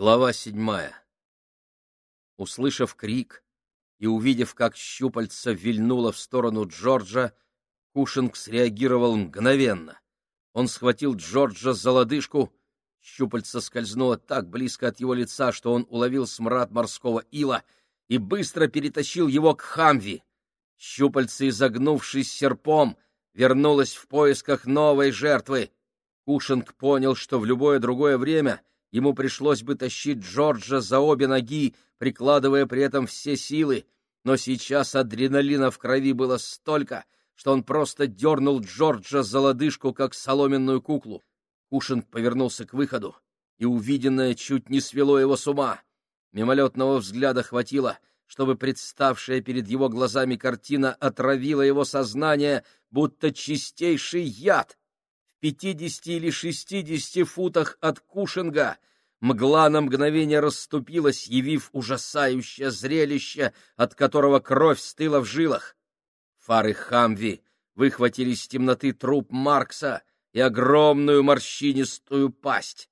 Глава седьмая. Услышав крик и увидев, как щупальца вильнуло в сторону Джорджа, Кушинг среагировал мгновенно. Он схватил Джорджа за лодыжку, щупальце скользнуло так близко от его лица, что он уловил смрад морского ила и быстро перетащил его к Хамви. Щупальце, изогнувшись серпом, вернулось в поисках новой жертвы. Кушинг понял, что в любое другое время ему пришлось бы тащить Джорджа за обе ноги, прикладывая при этом все силы, но сейчас адреналина в крови было столько, что он просто дернул Джорджа за лодыжку, как соломенную куклу. Кушинг повернулся к выходу, и увиденное чуть не свело его с ума. Мимолетного взгляда хватило, чтобы представшая перед его глазами картина отравила его сознание, будто чистейший яд пятидесяти или шестидесяти футах от Кушинга мгла на мгновение расступилась, явив ужасающее зрелище, от которого кровь стыла в жилах. Фары Хамви выхватили из темноты труп Маркса и огромную морщинистую пасть.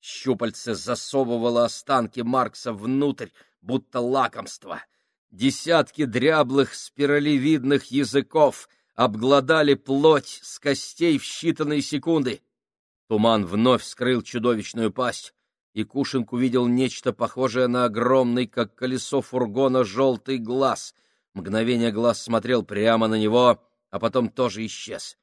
Щупальце засовывало останки Маркса внутрь, будто лакомство. Десятки дряблых спиралевидных языков — обглодали плоть с костей в считанные секунды. Туман вновь скрыл чудовищную пасть, и Кушинг увидел нечто похожее на огромный, как колесо фургона, желтый глаз. Мгновение глаз смотрел прямо на него, а потом тоже исчез.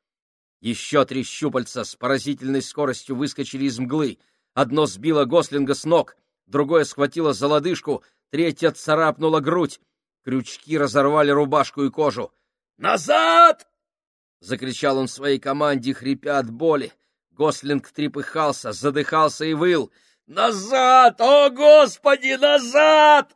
Еще три щупальца с поразительной скоростью выскочили из мглы. Одно сбило Гослинга с ног, другое схватило за лодыжку, третье царапнуло грудь. Крючки разорвали рубашку и кожу. «Назад!» — закричал он своей команде, хрипя от боли. Гослинг трепыхался, задыхался и выл. «Назад! О, Господи, назад!»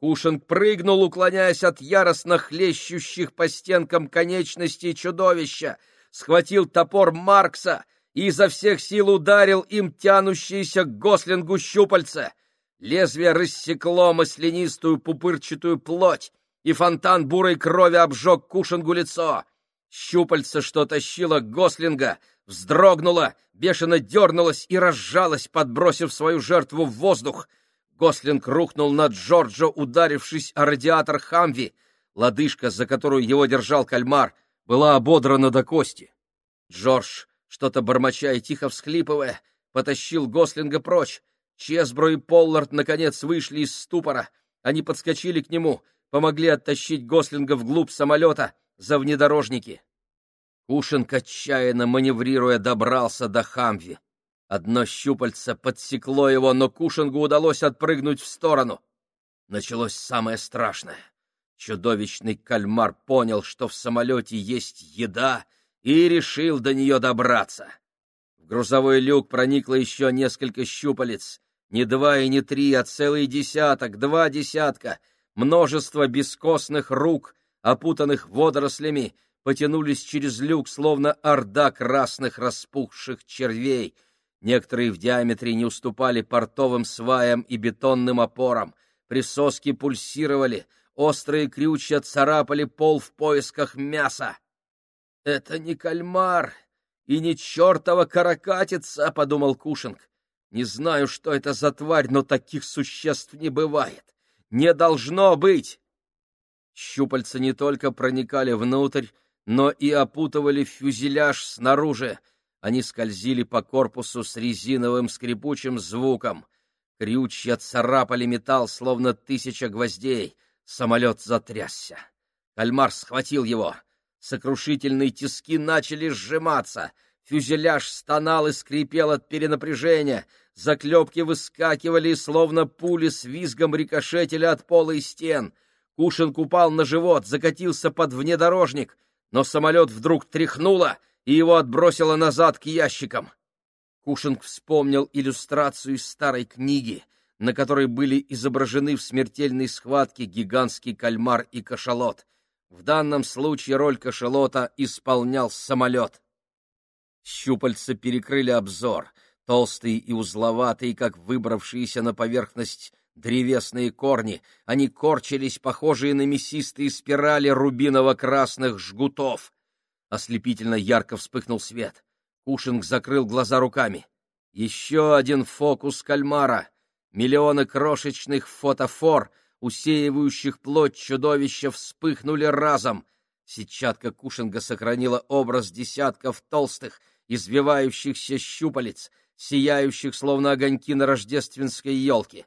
Кушинг прыгнул, уклоняясь от яростно хлещущих по стенкам конечностей чудовища, схватил топор Маркса и изо всех сил ударил им тянущиеся к Гослингу щупальца. Лезвие рассекло маслянистую пупырчатую плоть, и фонтан бурой крови обжег Кушингу лицо. Щупальце, что тащило Гослинга, вздрогнуло, бешено дернулось и разжалось, подбросив свою жертву в воздух. Гослинг рухнул на Джорджа, ударившись о радиатор Хамви. Лодыжка, за которую его держал кальмар, была ободрана до кости. Джордж, что-то бормоча и тихо всхлипывая, потащил Гослинга прочь. Чесбро и Поллард, наконец, вышли из ступора. Они подскочили к нему — помогли оттащить Гослинга вглубь самолета за внедорожники. Кушинг, отчаянно маневрируя, добрался до Хамви. Одно щупальце подсекло его, но Кушингу удалось отпрыгнуть в сторону. Началось самое страшное. Чудовищный кальмар понял, что в самолете есть еда, и решил до нее добраться. В грузовой люк проникло еще несколько щупалец. Не два и не три, а целый десяток, два десятка — Множество бескостных рук, опутанных водорослями, потянулись через люк, словно орда красных распухших червей. Некоторые в диаметре не уступали портовым сваям и бетонным опорам. Присоски пульсировали, острые крючья царапали пол в поисках мяса. — Это не кальмар и не чертова каракатица, — подумал Кушинг. — Не знаю, что это за тварь, но таких существ не бывает не должно быть! Щупальца не только проникали внутрь, но и опутывали фюзеляж снаружи. Они скользили по корпусу с резиновым скрипучим звуком. Крючья царапали металл, словно тысяча гвоздей. Самолет затрясся. Кальмар схватил его. Сокрушительные тиски начали сжиматься. Фюзеляж стонал и скрипел от перенапряжения. Заклепки выскакивали, словно пули с визгом рикошетили от пола и стен. Кушинг упал на живот, закатился под внедорожник, но самолет вдруг тряхнуло, и его отбросило назад к ящикам. Кушинг вспомнил иллюстрацию из старой книги, на которой были изображены в смертельной схватке гигантский кальмар и кашалот. В данном случае роль кашалота исполнял самолет. Щупальца перекрыли обзор — Толстые и узловатые, как выбравшиеся на поверхность древесные корни, они корчились, похожие на мясистые спирали рубиново-красных жгутов. Ослепительно ярко вспыхнул свет. Кушинг закрыл глаза руками. Еще один фокус кальмара. Миллионы крошечных фотофор, усеивающих плоть чудовища, вспыхнули разом. Сетчатка Кушинга сохранила образ десятков толстых, извивающихся щупалец, сияющих, словно огоньки на рождественской елке.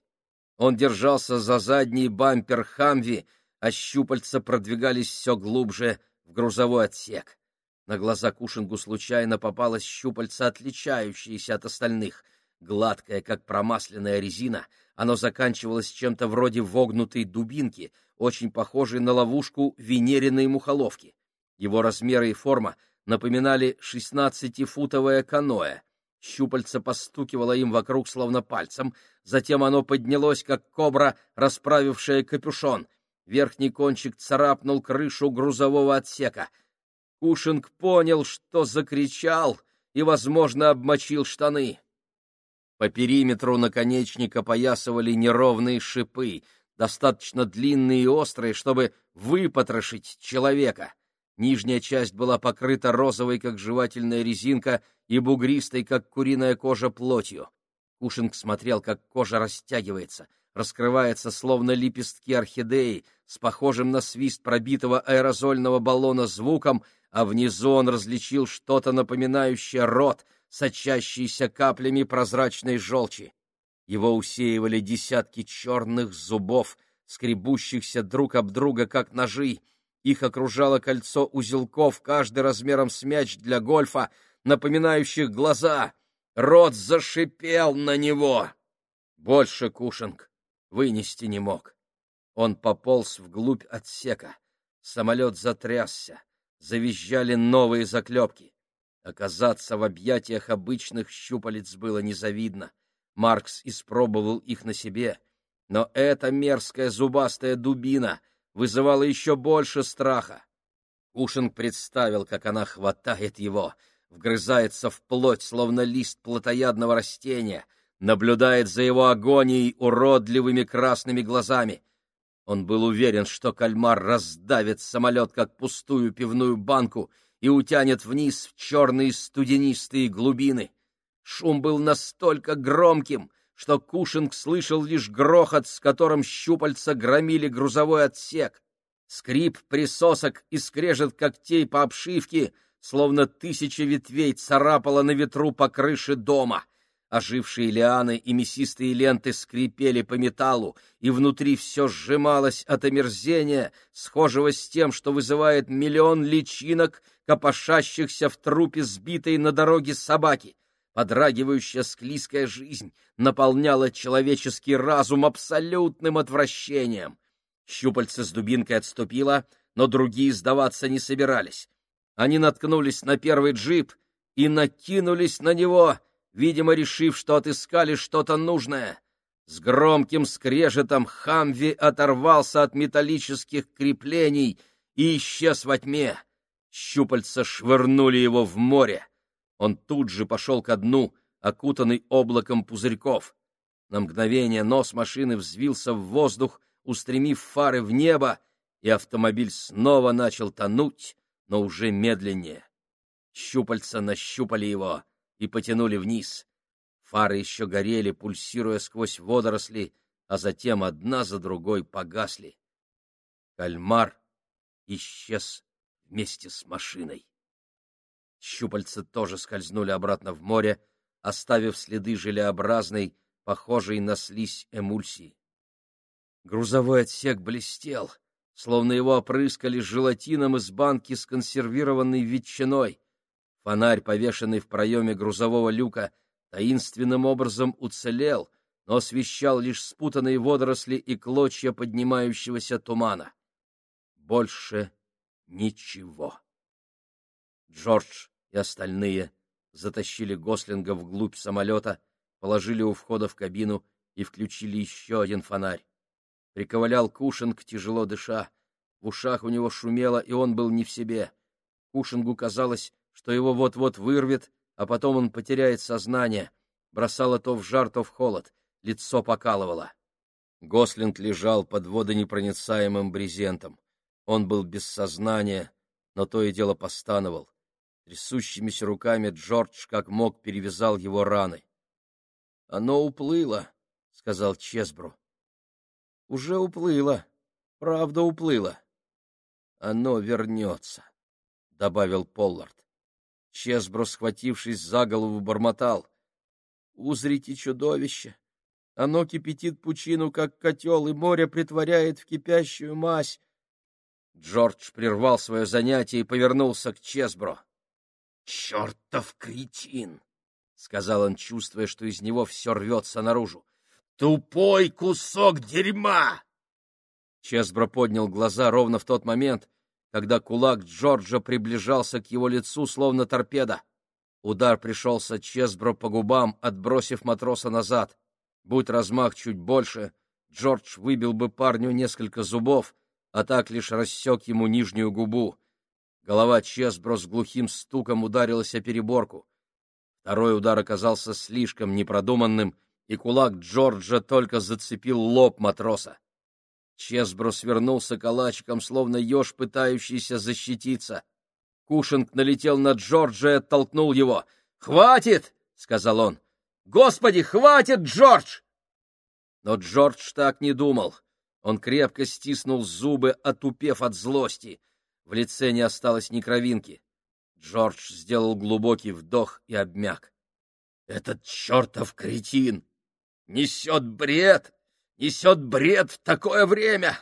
Он держался за задний бампер Хамви, а щупальца продвигались все глубже в грузовой отсек. На глаза Кушингу случайно попалось щупальце, отличающееся от остальных. Гладкое, как промасленная резина, оно заканчивалось чем-то вроде вогнутой дубинки, очень похожей на ловушку венериной мухоловки. Его размеры и форма напоминали шестнадцатифутовое каноэ. Щупальце постукивало им вокруг словно пальцем, затем оно поднялось, как кобра, расправившая капюшон. Верхний кончик царапнул крышу грузового отсека. Кушинг понял, что закричал и, возможно, обмочил штаны. По периметру наконечника поясывали неровные шипы, достаточно длинные и острые, чтобы выпотрошить человека. Нижняя часть была покрыта розовой, как жевательная резинка, и бугристой, как куриная кожа, плотью. Кушинг смотрел, как кожа растягивается, раскрывается, словно лепестки орхидеи, с похожим на свист пробитого аэрозольного баллона звуком, а внизу он различил что-то напоминающее рот, сочащийся каплями прозрачной желчи. Его усеивали десятки черных зубов, скребущихся друг об друга, как ножи. Их окружало кольцо узелков, каждый размером с мяч для гольфа, напоминающих глаза. Рот зашипел на него. Больше Кушинг вынести не мог. Он пополз вглубь отсека. Самолет затрясся. Завизжали новые заклепки. Оказаться в объятиях обычных щупалец было незавидно. Маркс испробовал их на себе. Но эта мерзкая зубастая дубина вызывала еще больше страха. Кушинг представил, как она хватает его, вгрызается в плоть, словно лист плотоядного растения, наблюдает за его агонией уродливыми красными глазами. Он был уверен, что кальмар раздавит самолет, как пустую пивную банку, и утянет вниз в черные студенистые глубины. Шум был настолько громким, что Кушинг слышал лишь грохот, с которым щупальца громили грузовой отсек. Скрип присосок и скрежет когтей по обшивке — словно тысяча ветвей царапала на ветру по крыше дома. Ожившие лианы и мясистые ленты скрипели по металлу, и внутри все сжималось от омерзения, схожего с тем, что вызывает миллион личинок, копошащихся в трупе сбитой на дороге собаки. Подрагивающая склизкая жизнь наполняла человеческий разум абсолютным отвращением. Щупальце с дубинкой отступило, но другие сдаваться не собирались. Они наткнулись на первый джип и накинулись на него, видимо, решив, что отыскали что-то нужное. С громким скрежетом Хамви оторвался от металлических креплений и исчез во тьме. Щупальца швырнули его в море. Он тут же пошел ко дну, окутанный облаком пузырьков. На мгновение нос машины взвился в воздух, устремив фары в небо, и автомобиль снова начал тонуть, но уже медленнее. Щупальца нащупали его и потянули вниз. Фары еще горели, пульсируя сквозь водоросли, а затем одна за другой погасли. Кальмар исчез вместе с машиной. Щупальца тоже скользнули обратно в море, оставив следы желеобразной, похожей на слизь эмульсии. Грузовой отсек блестел — словно его опрыскали желатином из банки с консервированной ветчиной. Фонарь, повешенный в проеме грузового люка, таинственным образом уцелел, но освещал лишь спутанные водоросли и клочья поднимающегося тумана. Больше ничего. Джордж и остальные затащили Гослинга вглубь самолета, положили у входа в кабину и включили еще один фонарь приковылял Кушинг, тяжело дыша. В ушах у него шумело, и он был не в себе. Кушингу казалось, что его вот-вот вырвет, а потом он потеряет сознание. Бросало то в жар, то в холод. Лицо покалывало. Гослинг лежал под водонепроницаемым брезентом. Он был без сознания, но то и дело постановал. Трясущимися руками Джордж как мог перевязал его раны. — Оно уплыло, — сказал Чесбру. — Уже уплыло. Правда, уплыло. — Оно вернется, — добавил Поллард. Чесбро, схватившись за голову, бормотал. — Узрите чудовище! Оно кипятит пучину, как котел, и море притворяет в кипящую мазь. Джордж прервал свое занятие и повернулся к Чесбро. — Чертов кретин! — сказал он, чувствуя, что из него все рвется наружу. — Тупой кусок дерьма! Чесбро поднял глаза ровно в тот момент, когда кулак Джорджа приближался к его лицу, словно торпеда. Удар пришелся Чесбро по губам, отбросив матроса назад. Будь размах чуть больше, Джордж выбил бы парню несколько зубов, а так лишь рассек ему нижнюю губу. Голова Чесбро с глухим стуком ударилась о переборку. Второй удар оказался слишком непродуманным, и кулак Джорджа только зацепил лоб матроса. Чесбро свернулся калачиком, словно еж, пытающийся защититься. Кушинг налетел на Джорджа и оттолкнул его. «Хватит!» — сказал он. «Господи, хватит, Джордж!» Но Джордж так не думал. Он крепко стиснул зубы, отупев от злости. В лице не осталось ни кровинки. Джордж сделал глубокий вдох и обмяк. «Этот чертов кретин! Несет бред! Несет бред в такое время!»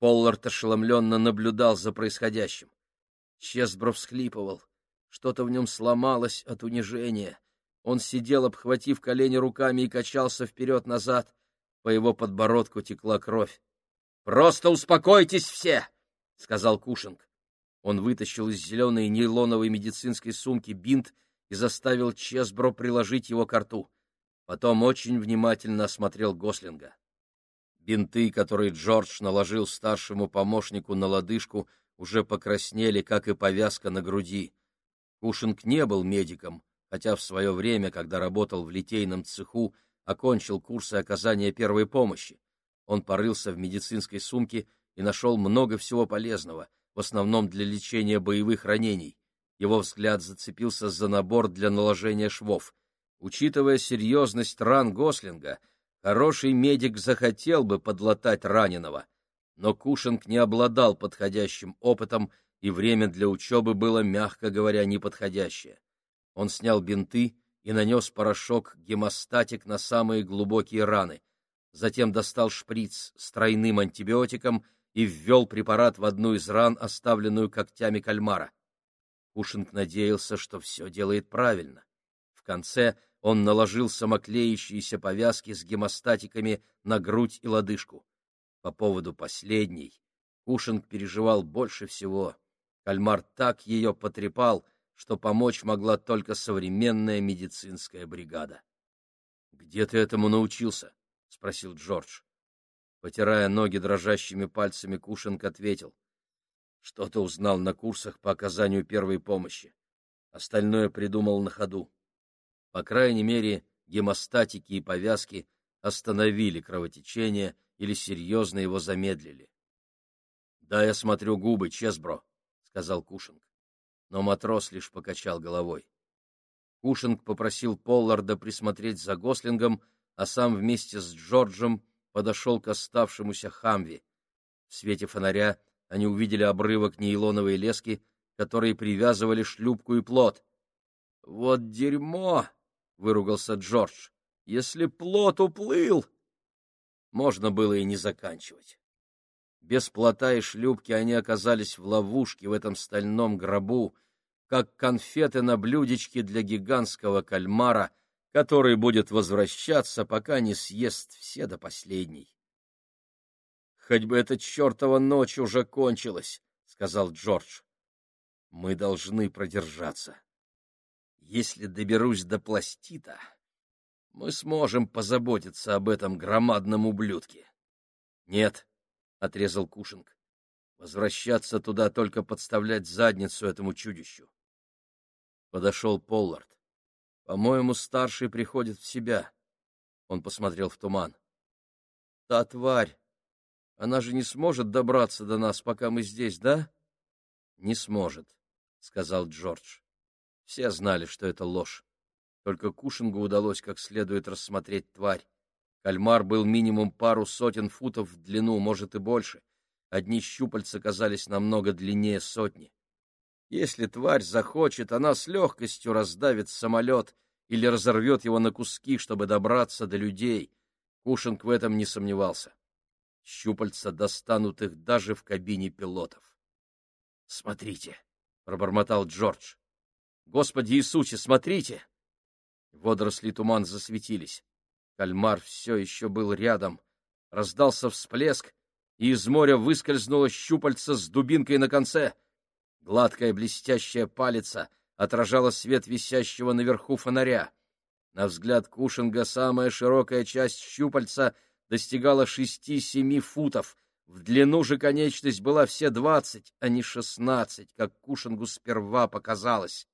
Поллард ошеломленно наблюдал за происходящим. Чесбров всхлипывал. Что-то в нем сломалось от унижения. Он сидел, обхватив колени руками, и качался вперед-назад. По его подбородку текла кровь. — Просто успокойтесь все! — сказал Кушинг. Он вытащил из зеленой нейлоновой медицинской сумки бинт и заставил Чесбро приложить его к рту. Потом очень внимательно осмотрел Гослинга. Бинты, которые Джордж наложил старшему помощнику на лодыжку, уже покраснели, как и повязка на груди. Кушинг не был медиком, хотя в свое время, когда работал в литейном цеху, окончил курсы оказания первой помощи. Он порылся в медицинской сумке и нашел много всего полезного, в основном для лечения боевых ранений. Его взгляд зацепился за набор для наложения швов — Учитывая серьезность ран Гослинга, хороший медик захотел бы подлатать раненого, но Кушинг не обладал подходящим опытом, и время для учебы было, мягко говоря, неподходящее. Он снял бинты и нанес порошок гемостатик на самые глубокие раны, затем достал шприц с тройным антибиотиком и ввел препарат в одну из ран, оставленную когтями кальмара. Кушинг надеялся, что все делает правильно. В конце он наложил самоклеящиеся повязки с гемостатиками на грудь и лодыжку. По поводу последней Кушинг переживал больше всего. Кальмар так ее потрепал, что помочь могла только современная медицинская бригада. — Где ты этому научился? — спросил Джордж. Потирая ноги дрожащими пальцами, Кушинг ответил. — Что-то узнал на курсах по оказанию первой помощи. Остальное придумал на ходу. По крайней мере, гемостатики и повязки остановили кровотечение или серьезно его замедлили. — Да, я смотрю губы, Чесбро, — сказал Кушинг. Но матрос лишь покачал головой. Кушинг попросил Полларда присмотреть за Гослингом, а сам вместе с Джорджем подошел к оставшемуся Хамви. В свете фонаря они увидели обрывок нейлоновой лески, которые привязывали шлюпку и плот. — Вот дерьмо! — выругался Джордж. — Если плот уплыл... Можно было и не заканчивать. Без плота и шлюпки они оказались в ловушке в этом стальном гробу, как конфеты на блюдечке для гигантского кальмара, который будет возвращаться, пока не съест все до последней. — Хоть бы эта чертова ночь уже кончилась, — сказал Джордж. — Мы должны продержаться. Если доберусь до пластита, мы сможем позаботиться об этом громадном ублюдке. — Нет, — отрезал Кушинг, — возвращаться туда только подставлять задницу этому чудищу. Подошел Поллард. — По-моему, старший приходит в себя. Он посмотрел в туман. — Та тварь! Она же не сможет добраться до нас, пока мы здесь, да? — Не сможет, — сказал Джордж. Все знали, что это ложь. Только Кушингу удалось как следует рассмотреть тварь. Кальмар был минимум пару сотен футов в длину, может и больше. Одни щупальца казались намного длиннее сотни. Если тварь захочет, она с легкостью раздавит самолет или разорвет его на куски, чтобы добраться до людей. Кушинг в этом не сомневался. Щупальца достанут их даже в кабине пилотов. — Смотрите, — пробормотал Джордж. — Господи Иисусе, смотрите! Водоросли туман засветились. Кальмар все еще был рядом. Раздался всплеск, и из моря выскользнуло щупальце с дубинкой на конце. Гладкая блестящая палица отражала свет висящего наверху фонаря. На взгляд Кушинга самая широкая часть щупальца достигала шести-семи футов, в длину же конечность была все двадцать, а не шестнадцать, как Кушингу сперва показалось.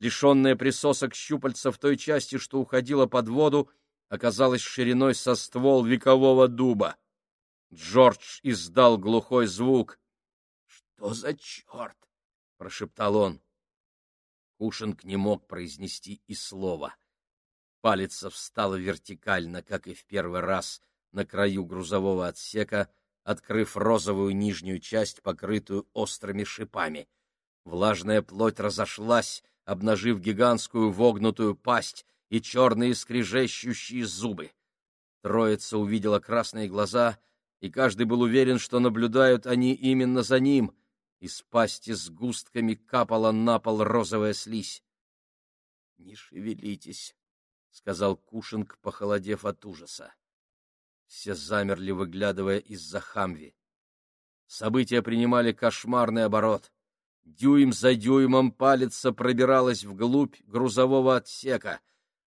Лишенная присосок щупальца в той части, что уходила под воду, оказалась шириной со ствол векового дуба. Джордж издал глухой звук. — Что за черт? — прошептал он. Кушинг не мог произнести и слова. Палец встала вертикально, как и в первый раз, на краю грузового отсека, открыв розовую нижнюю часть, покрытую острыми шипами. Влажная плоть разошлась, обнажив гигантскую вогнутую пасть и черные скрежещущие зубы. Троица увидела красные глаза, и каждый был уверен, что наблюдают они именно за ним. Из пасти с густками капала на пол розовая слизь. — Не шевелитесь, — сказал Кушинг, похолодев от ужаса. Все замерли, выглядывая из-за хамви. События принимали кошмарный оборот. Дюйм за дюймом палица пробиралась вглубь грузового отсека.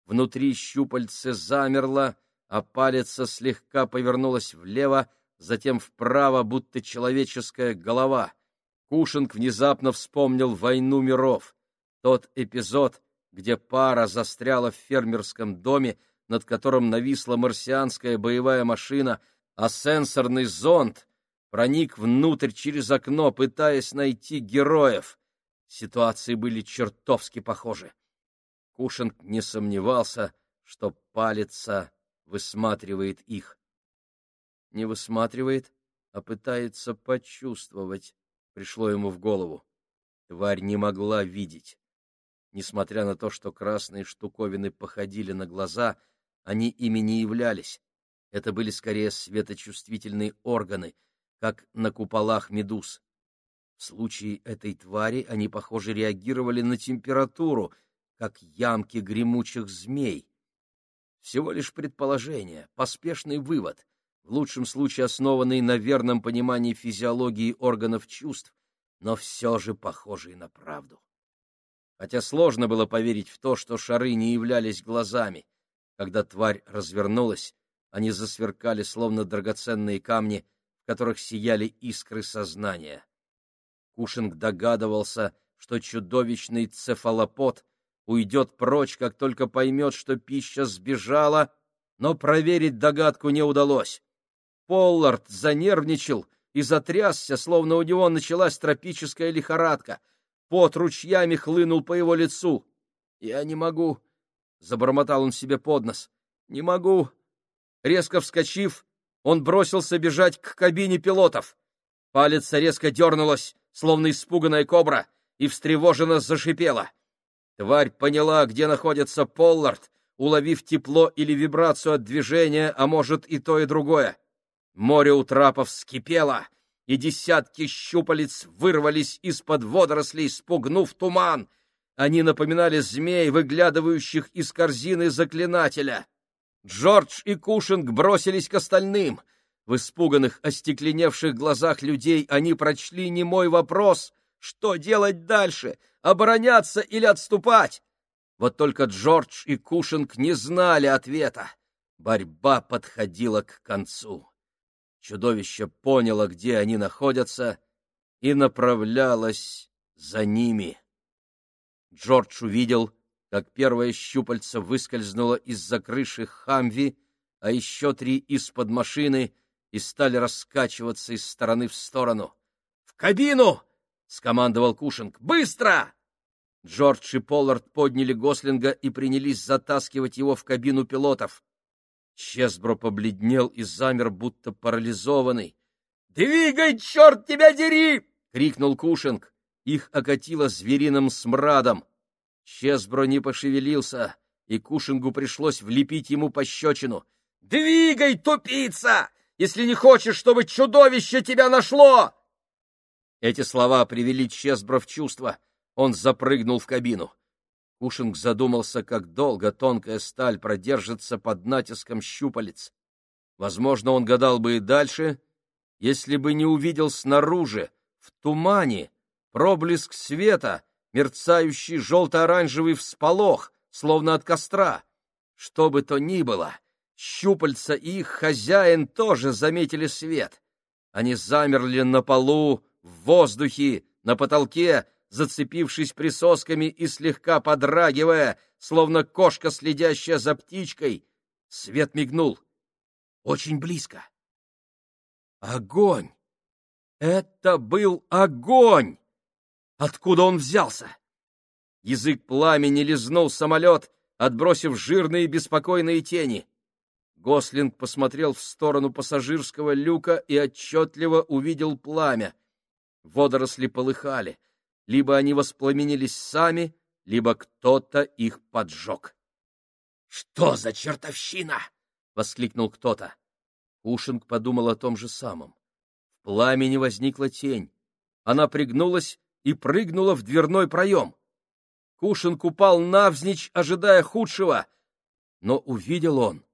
Внутри щупальце замерло, а палица слегка повернулась влево, затем вправо, будто человеческая голова. Кушинг внезапно вспомнил «Войну миров». Тот эпизод, где пара застряла в фермерском доме, над которым нависла марсианская боевая машина, а сенсорный зонд проник внутрь через окно, пытаясь найти героев. Ситуации были чертовски похожи. Кушинг не сомневался, что палица высматривает их. Не высматривает, а пытается почувствовать, пришло ему в голову. Тварь не могла видеть. Несмотря на то, что красные штуковины походили на глаза, они ими не являлись. Это были скорее светочувствительные органы, как на куполах медуз. В случае этой твари они, похоже, реагировали на температуру, как ямки гремучих змей. Всего лишь предположение, поспешный вывод, в лучшем случае основанный на верном понимании физиологии органов чувств, но все же похожий на правду. Хотя сложно было поверить в то, что шары не являлись глазами. Когда тварь развернулась, они засверкали, словно драгоценные камни, в которых сияли искры сознания. Кушинг догадывался, что чудовищный цефалопод уйдет прочь, как только поймет, что пища сбежала, но проверить догадку не удалось. Поллард занервничал и затрясся, словно у него началась тропическая лихорадка. Пот ручьями хлынул по его лицу. «Я не могу», — забормотал он себе под нос. «Не могу». Резко вскочив, он бросился бежать к кабине пилотов. Палец резко дернулась, словно испуганная кобра, и встревоженно зашипела. Тварь поняла, где находится Поллард, уловив тепло или вибрацию от движения, а может и то, и другое. Море у трапов вскипело, и десятки щупалец вырвались из-под водорослей, спугнув туман. Они напоминали змей, выглядывающих из корзины заклинателя. Джордж и Кушинг бросились к остальным. В испуганных, остекленевших глазах людей они прочли немой вопрос, что делать дальше, обороняться или отступать? Вот только Джордж и Кушинг не знали ответа. Борьба подходила к концу. Чудовище поняло, где они находятся, и направлялось за ними. Джордж увидел, как первое щупальце выскользнуло из-за крыши Хамви, а еще три из-под машины и стали раскачиваться из стороны в сторону. — В кабину! — скомандовал Кушинг. «Быстро!» Джордж и Поллард подняли Гослинга и принялись затаскивать его в кабину пилотов. Чесбро побледнел и замер, будто парализованный. «Двигай, черт тебя дери!» — крикнул Кушинг. Их окатило звериным смрадом. Чесбро не пошевелился, и Кушингу пришлось влепить ему пощечину. «Двигай, тупица, если не хочешь, чтобы чудовище тебя нашло!» Эти слова привели Чесбро в чувство. Он запрыгнул в кабину. Кушинг задумался, как долго тонкая сталь продержится под натиском щупалец. Возможно, он гадал бы и дальше, если бы не увидел снаружи, в тумане, проблеск света, мерцающий желто-оранжевый всполох, словно от костра. Что бы то ни было, щупальца и их хозяин тоже заметили свет. Они замерли на полу, в воздухе, на потолке, зацепившись присосками и слегка подрагивая, словно кошка, следящая за птичкой. Свет мигнул. Очень близко. Огонь! Это был огонь! Откуда он взялся? Язык пламени лизнул самолет, отбросив жирные беспокойные тени. Гослинг посмотрел в сторону пассажирского люка и отчетливо увидел пламя. Водоросли полыхали. Либо они воспламенились сами, либо кто-то их поджег. — Что за чертовщина? — воскликнул кто-то. Ушинг подумал о том же самом. В пламени возникла тень. Она пригнулась и прыгнула в дверной проем. Кушинг упал навзничь, ожидая худшего, но увидел он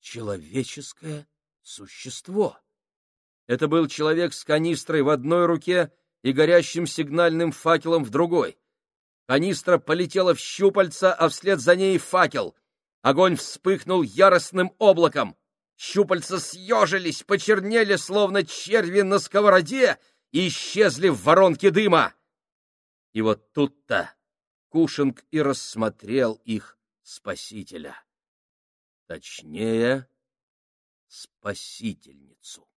человеческое существо. Это был человек с канистрой в одной руке и горящим сигнальным факелом в другой. Канистра полетела в щупальца, а вслед за ней факел. Огонь вспыхнул яростным облаком. Щупальца съежились, почернели, словно черви на сковороде, и исчезли в воронке дыма. И вот тут-то Кушинг и рассмотрел их спасителя. Точнее, спасительницу.